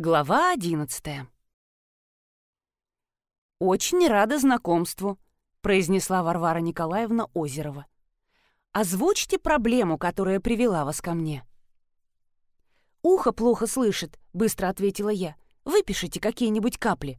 Глава одиннадцатая. «Очень рада знакомству», — произнесла Варвара Николаевна Озерова. «Озвучьте проблему, которая привела вас ко мне». «Ухо плохо слышит», — быстро ответила я. «Выпишите какие-нибудь капли».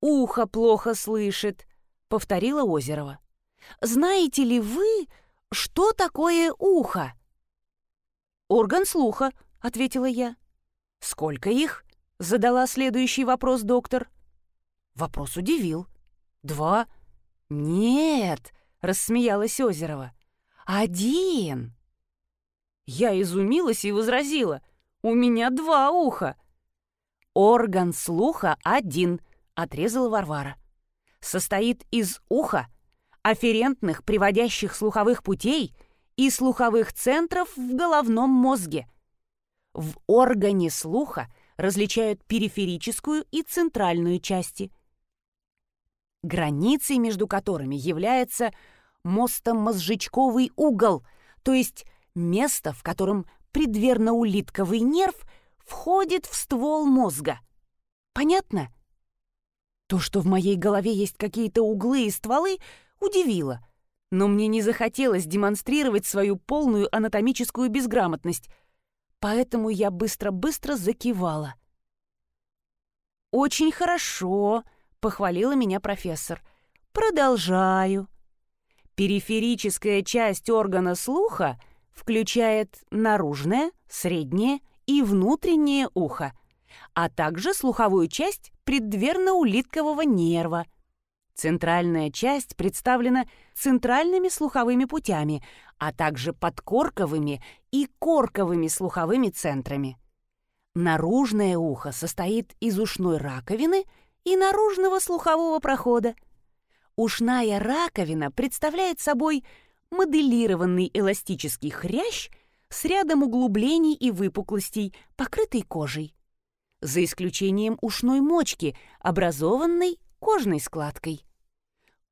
«Ухо плохо слышит», — повторила Озерова. «Знаете ли вы, что такое ухо?» «Орган слуха», — ответила я. «Сколько их?» — задала следующий вопрос доктор. Вопрос удивил. «Два?» «Нет», — рассмеялась Озерова. «Один!» Я изумилась и возразила. «У меня два уха!» «Орган слуха один», — отрезала Варвара. «Состоит из уха, афферентных приводящих слуховых путей и слуховых центров в головном мозге. В органе слуха различают периферическую и центральную части, границей между которыми является мостомозжечковый угол, то есть место, в котором предверноулитковый нерв входит в ствол мозга. Понятно? То, что в моей голове есть какие-то углы и стволы, удивило. Но мне не захотелось демонстрировать свою полную анатомическую безграмотность — поэтому я быстро-быстро закивала. «Очень хорошо», — похвалила меня профессор. «Продолжаю». Периферическая часть органа слуха включает наружное, среднее и внутреннее ухо, а также слуховую часть преддверно-улиткового нерва. Центральная часть представлена центральными слуховыми путями, а также подкорковыми и корковыми слуховыми центрами. Наружное ухо состоит из ушной раковины и наружного слухового прохода. Ушная раковина представляет собой моделированный эластический хрящ с рядом углублений и выпуклостей, покрытый кожей. За исключением ушной мочки, образованной кожной складкой.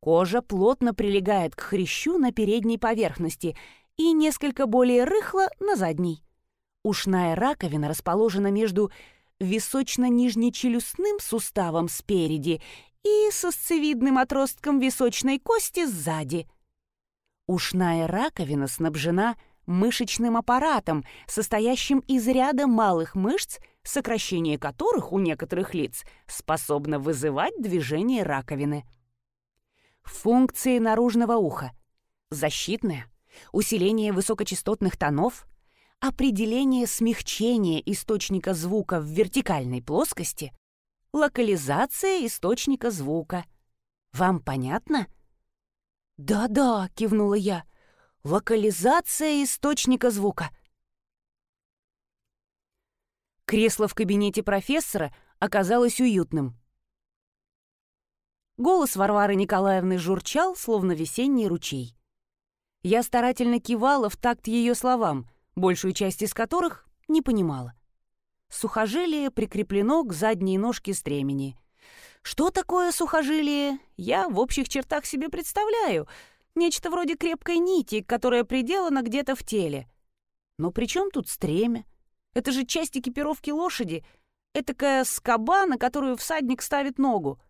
Кожа плотно прилегает к хрящу на передней поверхности и несколько более рыхло на задней. Ушная раковина расположена между височно-нижнечелюстным суставом спереди и сосцевидным отростком височной кости сзади. Ушная раковина снабжена мышечным аппаратом, состоящим из ряда малых мышц, сокращение которых у некоторых лиц способно вызывать движение раковины. Функции наружного уха. Защитное, усиление высокочастотных тонов, определение смягчения источника звука в вертикальной плоскости, локализация источника звука. Вам понятно? «Да-да», — кивнула я, — «локализация источника звука». Кресло в кабинете профессора оказалось уютным. Голос Варвары Николаевны журчал, словно весенний ручей. Я старательно кивала в такт ее словам, большую часть из которых не понимала. Сухожилие прикреплено к задней ножке стремени. Что такое сухожилие, я в общих чертах себе представляю. Нечто вроде крепкой нити, которая приделана где-то в теле. Но при чем тут стремя? Это же часть экипировки лошади, этакая скоба, на которую всадник ставит ногу.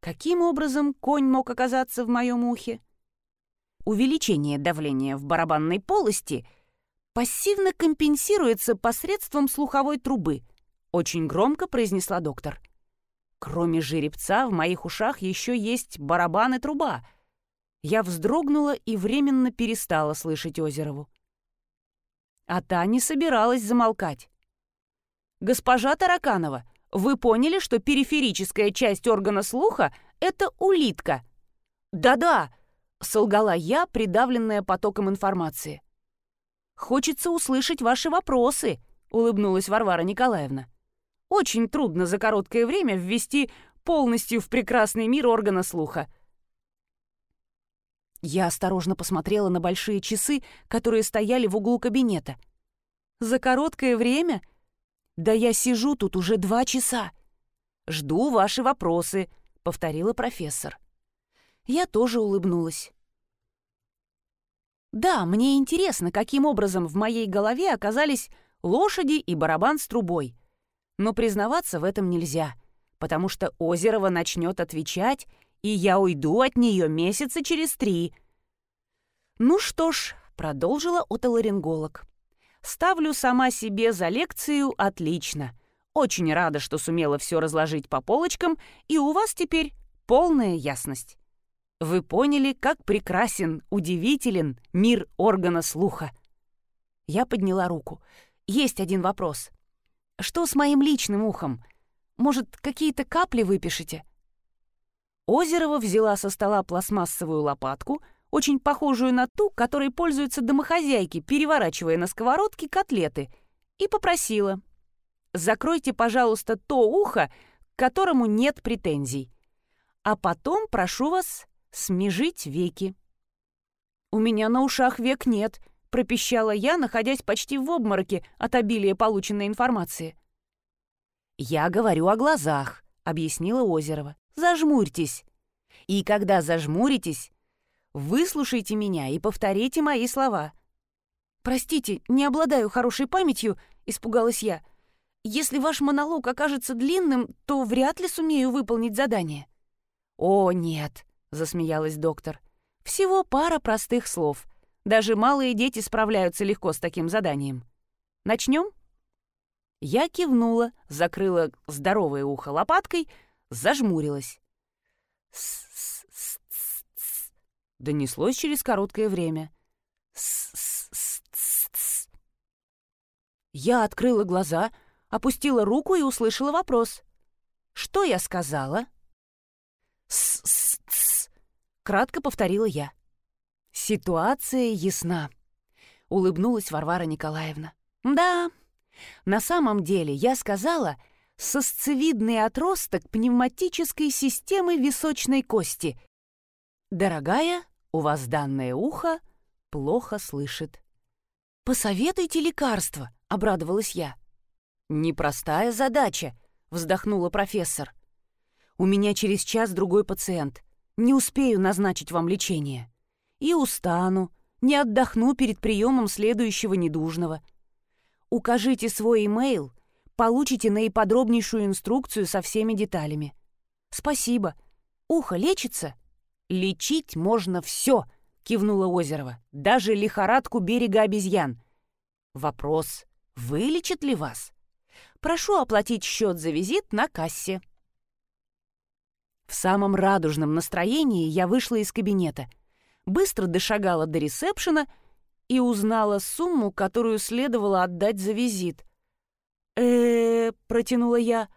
Каким образом конь мог оказаться в моем ухе? Увеличение давления в барабанной полости пассивно компенсируется посредством слуховой трубы, очень громко произнесла доктор. Кроме жеребца в моих ушах еще есть барабан и труба. Я вздрогнула и временно перестала слышать Озерову. А та не собиралась замолкать. «Госпожа Тараканова, вы поняли, что периферическая часть органа слуха — это улитка?» «Да-да», — солгала я, придавленная потоком информации. «Хочется услышать ваши вопросы», — улыбнулась Варвара Николаевна. «Очень трудно за короткое время ввести полностью в прекрасный мир органа слуха». Я осторожно посмотрела на большие часы, которые стояли в углу кабинета. «За короткое время?» «Да я сижу тут уже два часа. Жду ваши вопросы», — повторила профессор. Я тоже улыбнулась. «Да, мне интересно, каким образом в моей голове оказались лошади и барабан с трубой. Но признаваться в этом нельзя, потому что Озерова начнет отвечать, и я уйду от нее месяца через три. Ну что ж, продолжила отоларинголог. Ставлю сама себе за лекцию отлично. Очень рада, что сумела все разложить по полочкам, и у вас теперь полная ясность. Вы поняли, как прекрасен, удивителен мир органа слуха. Я подняла руку. Есть один вопрос. Что с моим личным ухом? Может, какие-то капли выпишите? Озерова взяла со стола пластмассовую лопатку, очень похожую на ту, которой пользуются домохозяйки, переворачивая на сковородке котлеты, и попросила. «Закройте, пожалуйста, то ухо, к которому нет претензий. А потом прошу вас смежить веки». «У меня на ушах век нет», — пропищала я, находясь почти в обмороке от обилия полученной информации. «Я говорю о глазах», — объяснила Озерова. «Зажмурьтесь. И когда зажмуритесь, выслушайте меня и повторите мои слова». «Простите, не обладаю хорошей памятью», — испугалась я. «Если ваш монолог окажется длинным, то вряд ли сумею выполнить задание». «О, нет», — засмеялась доктор. «Всего пара простых слов — даже малые дети справляются легко с таким заданием. Начнем? Я кивнула, закрыла здоровое ухо лопаткой, зажмурилась. С-с-с-с-с. Донеслось через короткое время. С-с-с-с-с. Я открыла глаза, опустила руку и услышала вопрос. «Что я сказала?» «С-с-с-с», — кратко повторила я. Ситуация ясна. Улыбнулась Варвара Николаевна. Да, на самом деле я сказала сосцевидный отросток пневматической системы височной кости. Дорогая, у вас данное ухо плохо слышит. «Посоветуйте лекарство», — обрадовалась я. «Непростая задача», — вздохнула профессор. «У меня через час другой пациент. Не успею назначить вам лечение» и устану, не отдохну перед приемом следующего недужного. Укажите свой имейл, получите наиподробнейшую инструкцию со всеми деталями. Спасибо. Ухо лечится? Лечить можно все, кивнула Озерова, даже лихорадку берега обезьян. Вопрос, вылечит ли вас? Прошу оплатить счет за визит на кассе. В самом радужном настроении я вышла из кабинета — быстро дошагала до ресепшена и узнала сумму, которую следовало отдать за визит. Э, протянула я.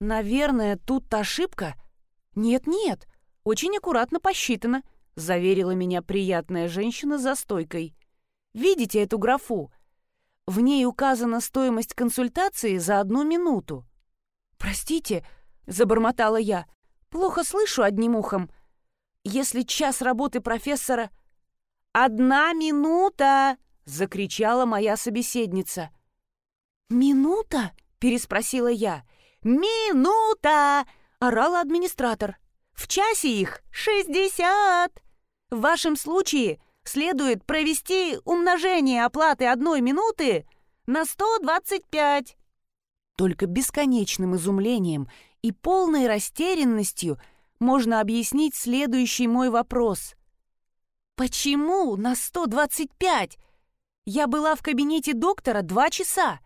«Наверное, тут ошибка?» «Нет-нет, очень аккуратно посчитано», — заверила меня приятная женщина за стойкой. «Видите эту графу? В ней указана стоимость консультации за одну минуту». «Простите», — забормотала я, — «плохо слышу одним ухом если час работы профессора... «Одна минута!» — закричала моя собеседница. «Минута?» — переспросила я. «Минута!» — орал администратор. «В часе их шестьдесят! В вашем случае следует провести умножение оплаты одной минуты на сто двадцать пять». Только бесконечным изумлением и полной растерянностью — можно объяснить следующий мой вопрос. «Почему на 125? Я была в кабинете доктора два часа».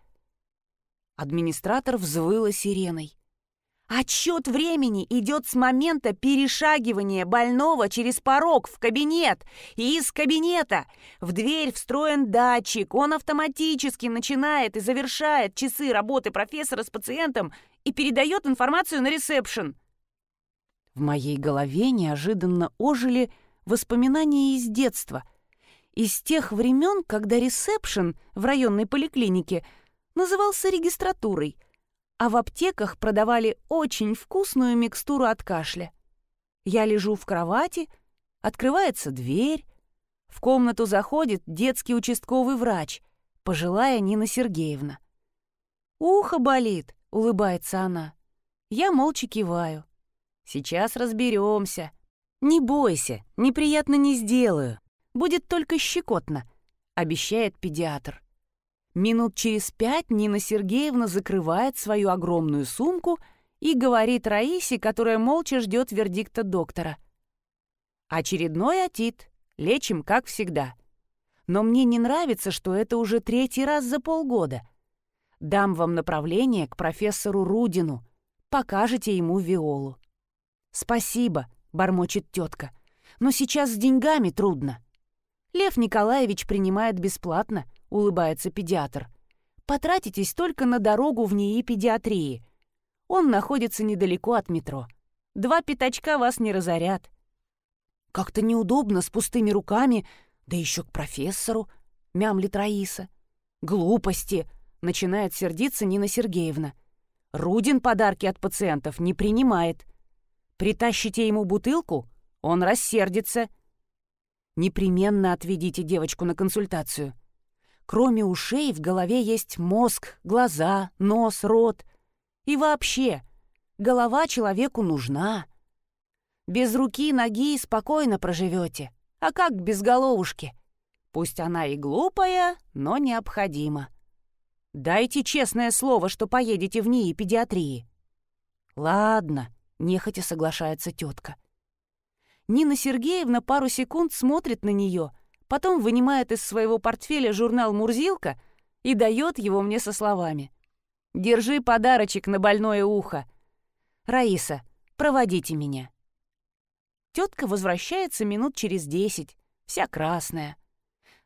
Администратор взвыла сиреной. Отсчет времени идет с момента перешагивания больного через порог в кабинет и из кабинета. В дверь встроен датчик, он автоматически начинает и завершает часы работы профессора с пациентом и передает информацию на ресепшн. В моей голове неожиданно ожили воспоминания из детства, из тех времен, когда ресепшн в районной поликлинике назывался регистратурой, а в аптеках продавали очень вкусную микстуру от кашля. Я лежу в кровати, открывается дверь, в комнату заходит детский участковый врач, пожилая Нина Сергеевна. «Ухо болит», — улыбается она. Я молча киваю. Сейчас разберемся. Не бойся, неприятно не сделаю. Будет только щекотно, обещает педиатр. Минут через пять Нина Сергеевна закрывает свою огромную сумку и говорит Раисе, которая молча ждет вердикта доктора. «Очередной отит. Лечим, как всегда. Но мне не нравится, что это уже третий раз за полгода. Дам вам направление к профессору Рудину. Покажете ему Виолу». «Спасибо», — бормочет тетка. «Но сейчас с деньгами трудно». Лев Николаевич принимает бесплатно, улыбается педиатр. Потратитесь только на дорогу в НИИ педиатрии. Он находится недалеко от метро. Два пятачка вас не разорят. Как-то неудобно с пустыми руками, да еще к профессору, мямлит Раиса. Глупости, начинает сердиться Нина Сергеевна. Рудин подарки от пациентов не принимает. Притащите ему бутылку, он рассердится. Непременно отведите девочку на консультацию. Кроме ушей в голове есть мозг, глаза, нос, рот. И вообще, голова человеку нужна. Без руки, ноги спокойно проживете. А как без головушки? Пусть она и глупая, но необходима. Дайте честное слово, что поедете в НИИ педиатрии. Ладно, нехотя соглашается тетка. Нина Сергеевна пару секунд смотрит на нее, потом вынимает из своего портфеля журнал «Мурзилка» и дает его мне со словами. «Держи подарочек на больное ухо. Раиса, проводите меня». Тетка возвращается минут через десять, вся красная.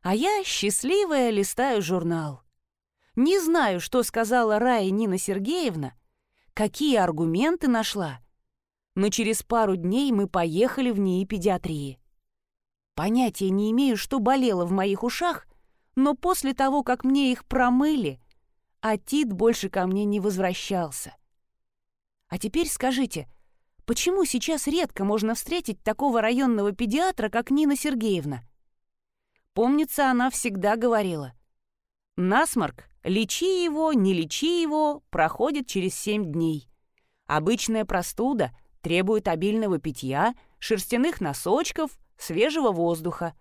А я, счастливая, листаю журнал. Не знаю, что сказала Рая Нина Сергеевна, какие аргументы нашла, но через пару дней мы поехали в НИИ педиатрии. Понятия не имею, что болело в моих ушах, но после того, как мне их промыли, Атит больше ко мне не возвращался. А теперь скажите, почему сейчас редко можно встретить такого районного педиатра, как Нина Сергеевна? Помнится, она всегда говорила. Насморк, лечи его, не лечи его, проходит через семь дней. Обычная простуда требует обильного питья, шерстяных носочков, свежего воздуха.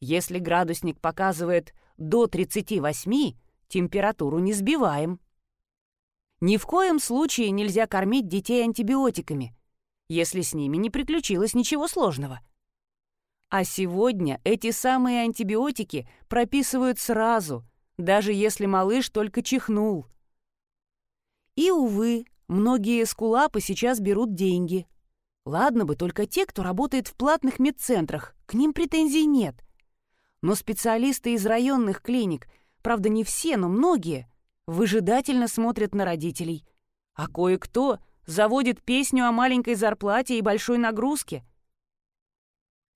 Если градусник показывает до 38, температуру не сбиваем. Ни в коем случае нельзя кормить детей антибиотиками, если с ними не приключилось ничего сложного. А сегодня эти самые антибиотики прописывают сразу, даже если малыш только чихнул. И, увы, Многие скулапы сейчас берут деньги. Ладно бы только те, кто работает в платных медцентрах, к ним претензий нет. Но специалисты из районных клиник, правда не все, но многие, выжидательно смотрят на родителей. А кое-кто заводит песню о маленькой зарплате и большой нагрузке.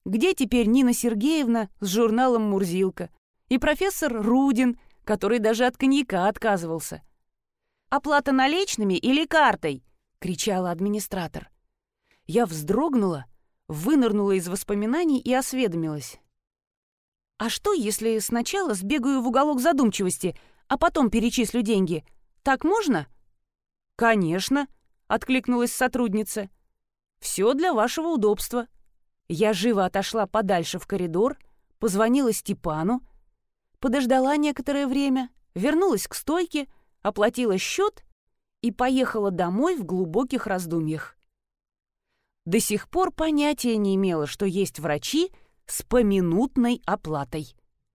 Где теперь Нина Сергеевна с журналом «Мурзилка» и профессор Рудин, который даже от коньяка отказывался? Оплата наличными или картой?» — кричала администратор. Я вздрогнула, вынырнула из воспоминаний и осведомилась. «А что, если сначала сбегаю в уголок задумчивости, а потом перечислю деньги? Так можно?» «Конечно», — откликнулась сотрудница. «Все для вашего удобства». Я живо отошла подальше в коридор, позвонила Степану, подождала некоторое время, вернулась к стойке — оплатила счет и поехала домой в глубоких раздумьях. До сих пор понятия не имела, что есть врачи с поминутной оплатой.